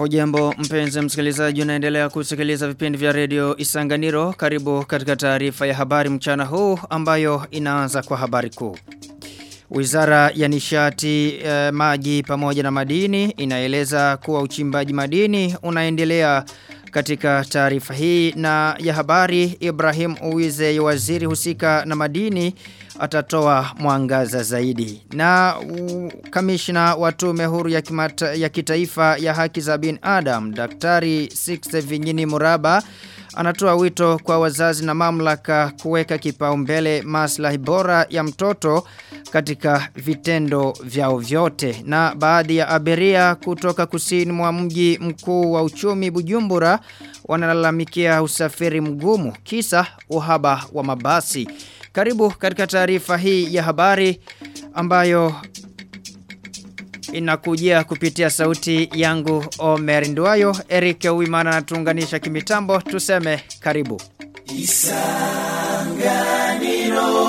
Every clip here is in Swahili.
Hujambo mpenzi msikilizaji unaendelea kusikiliza vipindi vya redio Isanganiro karibu katika taarifa ya habari mchana huu ambayo inaanza kwa habari kuu. Wizara ya nishati eh, maji pamoja na madini inaeleza kuwa uchimbaji madini unaendelea katika taarifa hii na ya habari Ibrahim Uwize waziri husika na madini atatoa mwangaza zaidi. Na kamishna wa tume huru ya, kimata, ya kitaifa ya haki za binadamu Daktari Sixte Vinyini Muraba anatoa wito kwa wazazi na mamlaka kuweka kipaumbele maslahi bora ya mtoto katika vitendo vyao vyote. Na baadhi ya abiria kutoka kusini mwa mji mkuu wa uchumi Bujumbura wanalalamikia usafiri mgumu kisa uhaba wa mabasi. Karibu katika taarifa hii ya habari ambayo inakujia kupitia sauti yangu Omer Nduayo Eric Uwimana natuunganisha kimitambo. Tuseme karibu.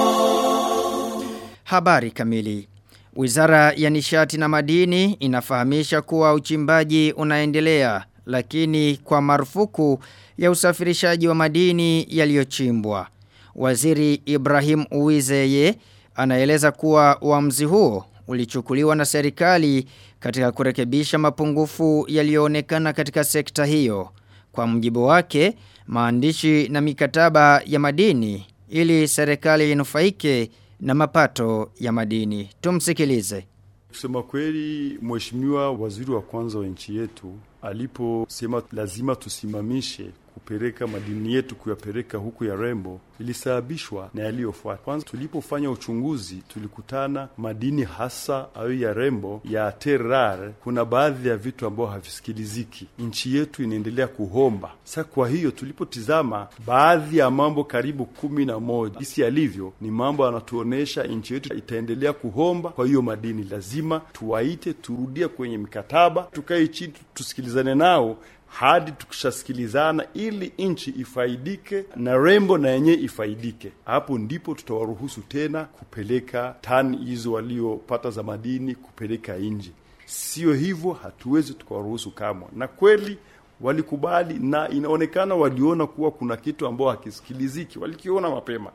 Isanganiro. Habari kamili. Wizara ya nishati na madini inafahamisha kuwa uchimbaji unaendelea lakini kwa marufuku ya usafirishaji wa madini yaliyochimbwa. Waziri Ibrahim Uwizeye anaeleza kuwa uamuzi huo ulichukuliwa na serikali katika kurekebisha mapungufu yaliyoonekana katika sekta hiyo. Kwa mjibu wake, maandishi na mikataba ya madini ili serikali inufaike na mapato ya madini. Tumsikilize. Kusema kweli, mheshimiwa waziri wa kwanza wa nchi yetu aliposema lazima tusimamishe kupeleka madini yetu kuyapeleka huku ya Rembo ilisababishwa na yaliyofuata. Kwanza, tulipofanya uchunguzi tulikutana madini hasa ayo ya Rembo ya terrar, kuna baadhi ya vitu ambao havisikiliziki. Nchi yetu inaendelea kuhomba. sa. kwa hiyo tulipotizama baadhi ya mambo karibu kumi na moja jinsi yalivyo, ni mambo yanatuonyesha nchi yetu itaendelea kuhomba. Kwa hiyo madini lazima tuwaite, turudia kwenye mikataba, tukae chini, tusikilizane nao hadi tukishasikilizana ili nchi ifaidike na Rembo na yenyewe ifaidike. Hapo ndipo tutawaruhusu tena kupeleka tani hizo waliopata za madini kupeleka nje. Sio hivyo, hatuwezi tukawaruhusu kamwe. Na kweli walikubali, na inaonekana waliona kuwa kuna kitu ambao hakisikiliziki, walikiona mapema,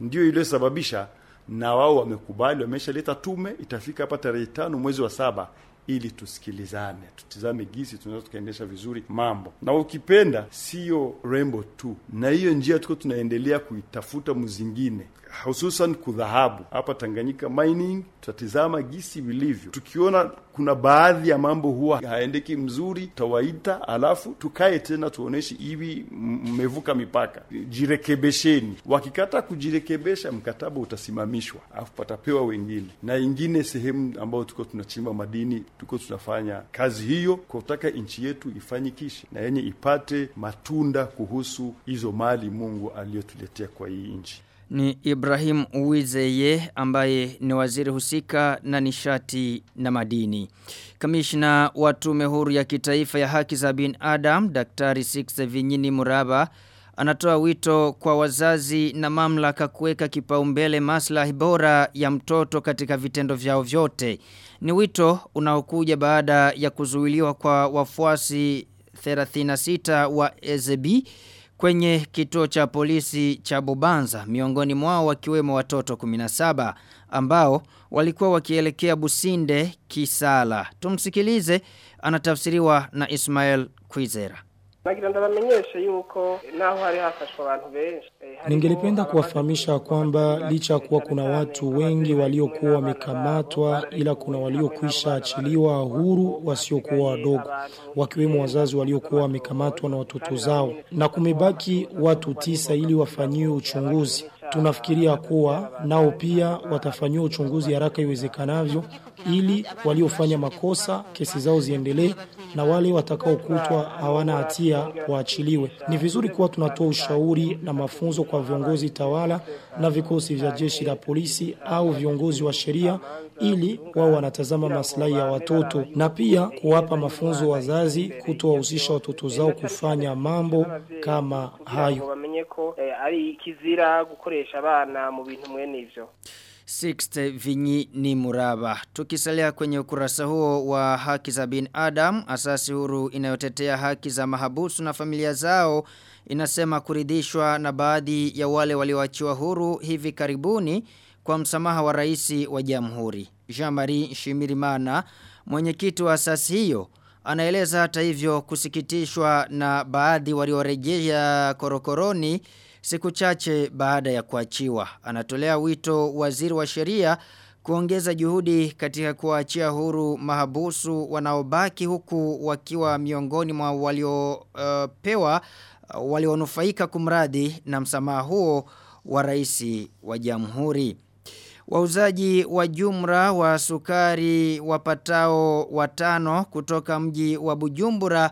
ndio iliyosababisha na wao wamekubali, wameshaleta tume, itafika hapa tarehe tano mwezi wa saba ili tusikilizane, tutizame gisi tunaweza tukaendesha vizuri mambo, na ukipenda sio Rembo tu, na hiyo njia tuko tunaendelea kuitafuta mzingine, hususan kudhahabu hapa Tanganyika mining. Tutatizama gisi vilivyo, tukiona kuna baadhi ya mambo huwa haendeki mzuri, tawaita alafu tukae tena tuoneshe hivi mmevuka mipaka, jirekebesheni. Wakikata kujirekebesha, mkataba utasimamishwa, alafu patapewa wengine na ingine sehemu ambayo tuko tunachimba madini, tuko tunafanya kazi hiyo kwa kutaka nchi yetu ifanyikishe na yenye ipate matunda kuhusu hizo mali Mungu aliyotuletea kwa hii nchi. Ni Ibrahim Uwizeye ambaye ni waziri husika na nishati na madini. Kamishna wa tume huru ya kitaifa ya haki za bin Adam, Daktari Sixte Vinyini Muraba, anatoa wito kwa wazazi na mamlaka kuweka kipaumbele maslahi bora ya mtoto katika vitendo vyao vyote. Ni wito unaokuja baada ya kuzuiliwa kwa wafuasi 36 wa Ezebi kwenye kituo cha polisi cha Bubanza miongoni mwao wakiwemo watoto 17 ambao walikuwa wakielekea Businde Kisala. Tumsikilize anatafsiriwa na Ismail Kwizera. Nagira ndabamenyeshe yuko naho hari hafashwa abantu benshi Ningelipenda kuwafahamisha kwamba licha ya kuwa kuna watu wengi waliokuwa wamekamatwa, ila kuna waliokwisha achiliwa huru wasiokuwa wadogo, wakiwemo wazazi waliokuwa wamekamatwa na watoto zao, na kumebaki watu tisa ili wafanyiwe uchunguzi. Tunafikiria kuwa nao pia watafanyiwa uchunguzi haraka iwezekanavyo, ili waliofanya makosa kesi zao ziendelee na wale watakaokutwa hawana hatia waachiliwe. Ni vizuri kuwa tunatoa ushauri na mafunzo kwa viongozi tawala na vikosi vya jeshi la polisi au viongozi wa sheria ili wao wanatazama maslahi ya watoto na pia kuwapa mafunzo wazazi kutowahusisha watoto zao kufanya mambo kama hayo. eh, ivyo Sixte Vinyi ni Muraba. Tukisalia kwenye ukurasa huo wa haki za bin Adam, asasi huru inayotetea haki za mahabusu na familia zao inasema kuridhishwa na baadhi ya wale walioachiwa huru hivi karibuni kwa msamaha wa rais wa jamhuri. Jean-Marie Shimirimana, mwenyekiti wa asasi hiyo, anaeleza hata hivyo kusikitishwa na baadhi waliorejea korokoroni siku chache baada ya kuachiwa. Anatolea wito waziri wa sheria kuongeza juhudi katika kuachia huru mahabusu wanaobaki huku wakiwa miongoni mwa waliopewa uh, walionufaika kumradhi na msamaha huo wa rais wa jamhuri. Wauzaji wa jumra wa sukari wapatao watano kutoka mji wa Bujumbura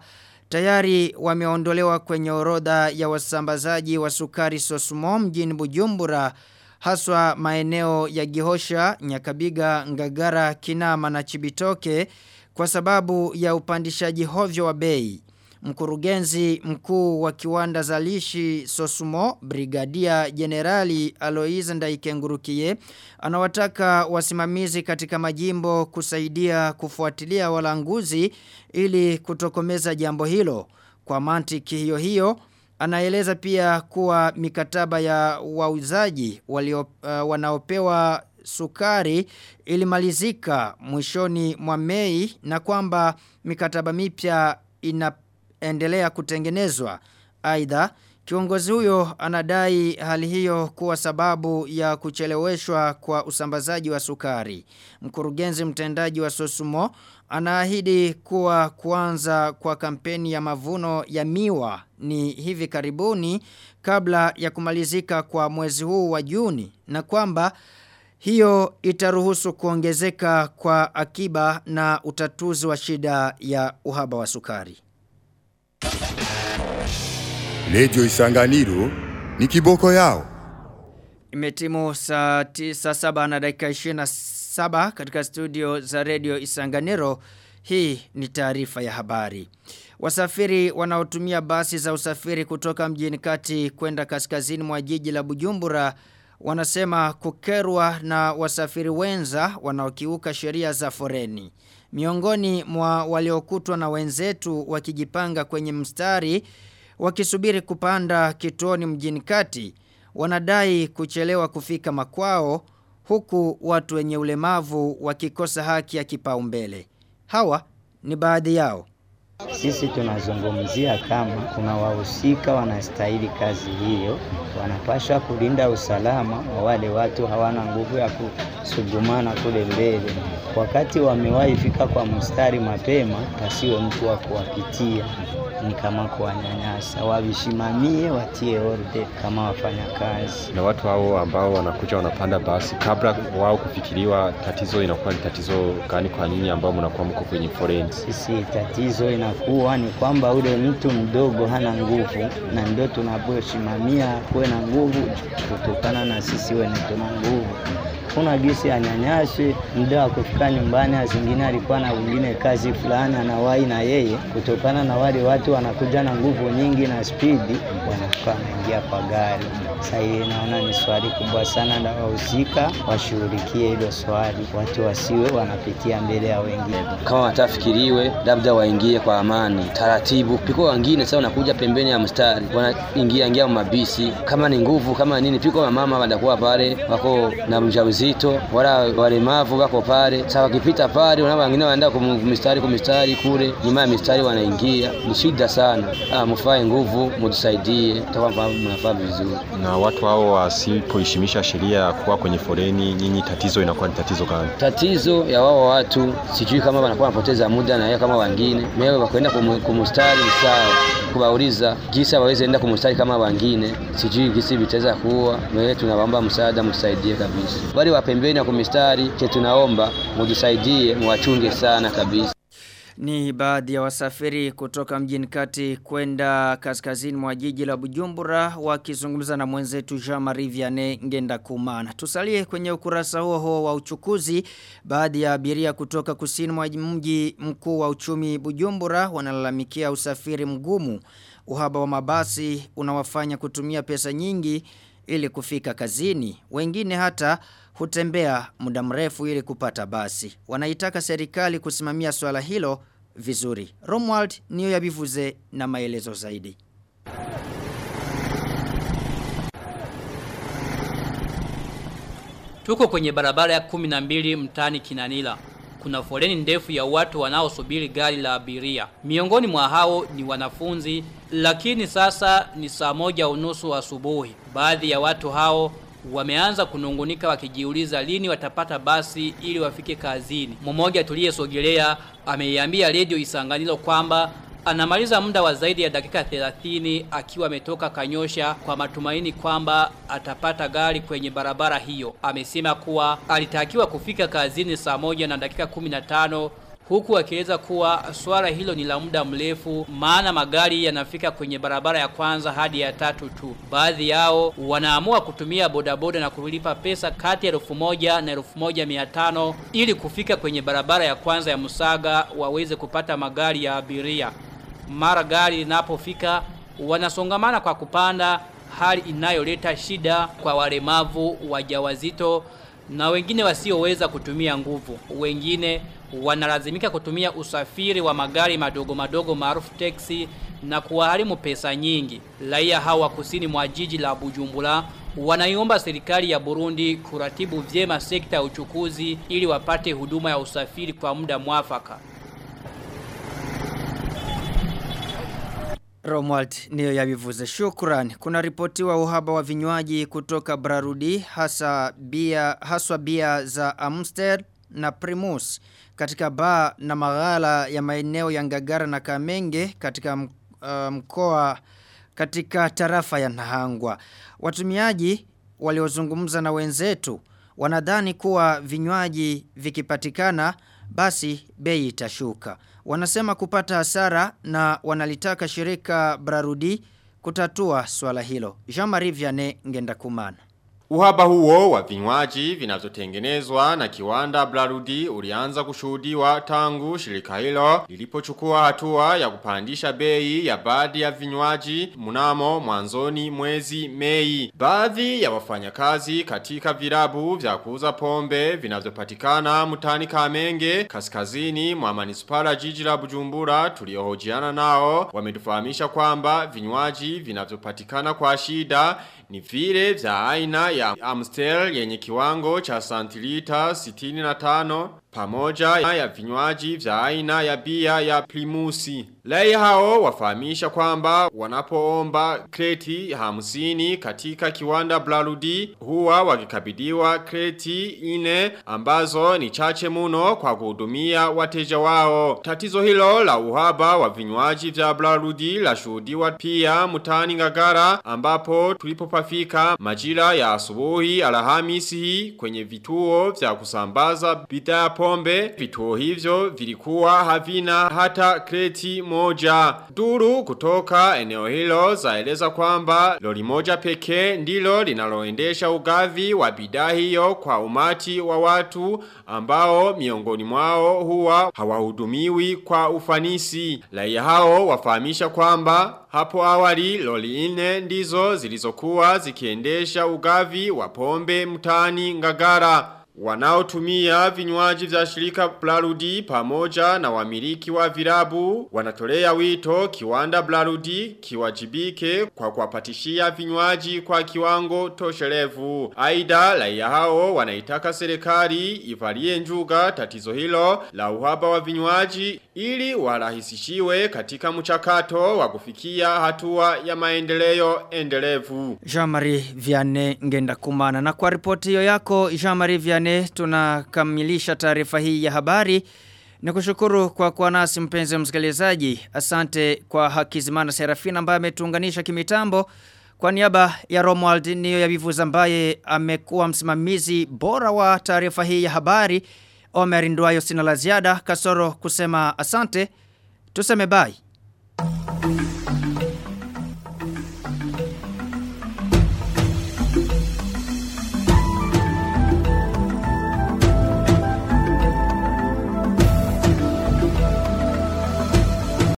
tayari wameondolewa kwenye orodha ya wasambazaji wa sukari Sosmo mjini Bujumbura haswa maeneo ya Gihosha, Nyakabiga, Ngagara, Kinama na Chibitoke kwa sababu ya upandishaji hovyo wa bei. Mkurugenzi mkuu wa kiwanda zalishi Sosumo, Brigadia Generali Aloise Ndaikengurukie, anawataka wasimamizi katika majimbo kusaidia kufuatilia walanguzi ili kutokomeza jambo hilo. Kwa mantiki hiyo hiyo, anaeleza pia kuwa mikataba ya wauzaji walio, uh, wanaopewa sukari ilimalizika mwishoni mwa Mei na kwamba mikataba mipya ina endelea kutengenezwa. Aidha, kiongozi huyo anadai hali hiyo kuwa sababu ya kucheleweshwa kwa usambazaji wa sukari. Mkurugenzi mtendaji wa Sosumo anaahidi kuwa kuanza kwa kampeni ya mavuno ya miwa ni hivi karibuni kabla ya kumalizika kwa mwezi huu wa Juni na kwamba hiyo itaruhusu kuongezeka kwa akiba na utatuzi wa shida ya uhaba wa sukari. Lejo Isanganiro ni kiboko yao. Imetimu saa tisa saba na dakika 27 katika studio za redio Isanganiro. Hii ni taarifa ya habari. Wasafiri wanaotumia basi za usafiri kutoka mjini kati kwenda kaskazini mwa jiji la Bujumbura wanasema kukerwa na wasafiri wenza wanaokiuka sheria za foreni. Miongoni mwa waliokutwa na wenzetu wakijipanga kwenye mstari wakisubiri kupanda kituoni mjini kati wanadai kuchelewa kufika makwao huku watu wenye ulemavu wakikosa haki ya kipaumbele. Hawa ni baadhi yao. Sisi tunazungumzia kama kuna wahusika wanastahili kazi hiyo, wanapaswa kulinda usalama wa wale watu hawana nguvu ya kusugumana kule mbele. Wakati wamewahi fika kwa mstari mapema, pasiwe mtu wa kuwapitia ni kama kuwanyanyasa, wavishimamie, watie orde kama wafanyakazi. Na watu hao ambao wanakuja wanapanda basi, kabla wao kufikiriwa, tatizo inakuwa ni tatizo gani kwa nyinyi ambao mnakuwa mko kwenye foreni? Sisi tatizo inakuwa ni kwamba ule mtu mdogo hana nguvu, na ndio tunaposimamia kuwe na nguvu kutokana na sisi wenye tuna nguvu kuna gisi anyanyaswe muda wa kufika nyumbani, azingine alikuwa na wengine kazi fulani anawahi na yeye, kutokana na wale watu wanakuja na nguvu nyingi na spidi, wanakuwa wanaingia kwa gari. Sasa hii naona ni swali kubwa sana, na wahusika washughulikie hilo swali, watu wasiwe wanapitia mbele ya wengine. Kama watafikiriwe, labda waingie kwa amani taratibu, piko wengine sasa wanakuja pembeni ya mstari, wanaingia ingia mabisi, kama ni nguvu kama nini, piko wamama wanakuwa pale wako na mjauzito wala walemavu wako pale. Sasa wakipita pale, wana wengine wanaenda kumistari kumistari kule nyuma ya mistari wanaingia, ni shida sana. Ah, mfae nguvu, mtusaidie, tutakuwa mnafaa vizuri. Na watu hao wasipoheshimisha sheria ya kuwa kwenye foreni, nyinyi tatizo inakuwa ni tatizo gani? Tatizo ya wao watu sijui kama wanakuwa wanapoteza muda na yeye kama wengine, mewe wakwenda kumustari sawa, kubauliza gisa waweze enda kumustari kama wangine, sijui gisi vitaweza kuwa. Mewe tunawaomba msaada, msaidie kabisa wale wa pembeni ya kumistari che tunaomba mujisaidie mwachunge sana kabisa ni baadhi ya wasafiri kutoka mjini kati kwenda kaskazini mwa jiji la Bujumbura wakizungumza na mwenzetu Jean-Marie Ngenda Kumana. Tusalie kwenye ukurasa huo huo wa uchukuzi. Baadhi ya abiria kutoka kusini mwa mji mkuu wa uchumi Bujumbura wanalalamikia usafiri mgumu. Uhaba wa mabasi unawafanya kutumia pesa nyingi ili kufika kazini. Wengine hata hutembea muda mrefu ili kupata basi. Wanaitaka serikali kusimamia swala hilo vizuri. Romwald niyo yabivuze na maelezo zaidi. Tuko kwenye barabara ya 12 mtani Kinanila. Kuna foleni ndefu ya watu wanaosubiri gari la abiria. Miongoni mwa hao ni wanafunzi, lakini sasa ni saa moja unusu asubuhi. Baadhi ya watu hao wameanza kunungunika wakijiuliza lini watapata basi ili wafike kazini. Mmoja tuliyesogelea ameiambia redio Isanganiro kwamba anamaliza muda wa zaidi ya dakika 30 akiwa ametoka Kanyosha kwa matumaini kwamba atapata gari kwenye barabara hiyo. Amesema kuwa alitakiwa kufika kazini saa moja na dakika 15 huku akieleza kuwa swala hilo ni la muda mrefu maana magari yanafika kwenye barabara ya kwanza hadi ya tatu tu. Baadhi yao wanaamua kutumia bodaboda na kulipa pesa kati ya elfu moja na elfu moja mia tano ili kufika kwenye barabara ya kwanza ya Musaga waweze kupata magari ya abiria. Mara gari linapofika wanasongamana kwa kupanda hali inayoleta shida kwa walemavu wajawazito na wengine wasioweza kutumia nguvu. Wengine wanalazimika kutumia usafiri wa magari madogo madogo maarufu teksi na kuwaharimu pesa nyingi. Raia hawa kusini mwa jiji la Bujumbura wanaiomba serikali ya Burundi kuratibu vyema sekta ya uchukuzi ili wapate huduma ya usafiri kwa muda mwafaka. Romwald niyo yabivuze shukran. Kuna ripoti wa uhaba wa vinywaji kutoka Brarudi hasa bia, haswa bia za Amstel na Primus katika ba na maghala ya maeneo ya Ngagara na Kamenge katika mkoa katika tarafa ya Nahangwa. Watumiaji waliozungumza na wenzetu wanadhani kuwa vinywaji vikipatikana basi bei itashuka. Wanasema kupata hasara na wanalitaka shirika Brarudi kutatua swala hilo. Jean-Marie Vianney ngenda kumana. Uhaba huo wa vinywaji vinavyotengenezwa na kiwanda Blarudi ulianza kushuhudiwa tangu shirika hilo lilipochukua hatua ya kupandisha bei ya baadhi ya vinywaji mnamo mwanzoni mwezi Mei. Baadhi ya wafanyakazi katika virabu vya kuuza pombe vinavyopatikana mtani Kamenge kaskazini mwa manispara jiji la Bujumbura tuliohojiana nao wametufahamisha kwamba vinywaji vinavyopatikana kwa shida ni vile vya aina ya Amstel yenye kiwango cha santilita 65 pamoja ya vinywaji vya aina ya bia ya primusi. lei hao wafahamisha kwamba wanapoomba kreti hamsini katika kiwanda Blarudi huwa wakikabidiwa kreti ine ambazo ni chache muno kwa kuhudumia wateja wao. Tatizo hilo la uhaba wa vinywaji vya Blarudi la shuhudiwa pia mutani ngagara ambapo tulipopafika majira ya asubuhi alhamisi kwenye vituo vya kusambaza bidhaa pombe vituo hivyo vilikuwa havina hata kreti moja. Duru kutoka eneo hilo zaeleza kwamba lori moja pekee ndilo linaloendesha ugavi wa bidhaa hiyo kwa umati wa watu ambao miongoni mwao huwa hawahudumiwi kwa ufanisi. Raia hao wafahamisha kwamba hapo awali loli ine ndizo zilizokuwa zikiendesha ugavi wa pombe mtani ngagara. Wanaotumia vinywaji vya shirika Blarudi pamoja na wamiliki wa virabu wanatolea wito kiwanda Blarudi kiwajibike kwa kuwapatishia vinywaji kwa kiwango toshelevu. Aidha raia hao wanaitaka serikali ivalie njuga tatizo hilo la uhaba wa vinywaji ili warahisishiwe katika mchakato wa kufikia hatua ya maendeleo endelevu. Jean-Marie Vianney ngenda kumana. Na kwa ripoti hiyo yako Jean-Marie Vianney tunakamilisha taarifa hii ya habari. Nikushukuru kwa kuwa nasi mpenzi msikilizaji. Asante kwa Hakizimana Serafina ambaye ametuunganisha kimitambo. Kwa niaba ya Romuald ya Bivuza ambaye amekuwa msimamizi bora wa taarifa hii ya habari. Omer Nduayo sina la ziada kasoro kusema asante. Tuseme bye.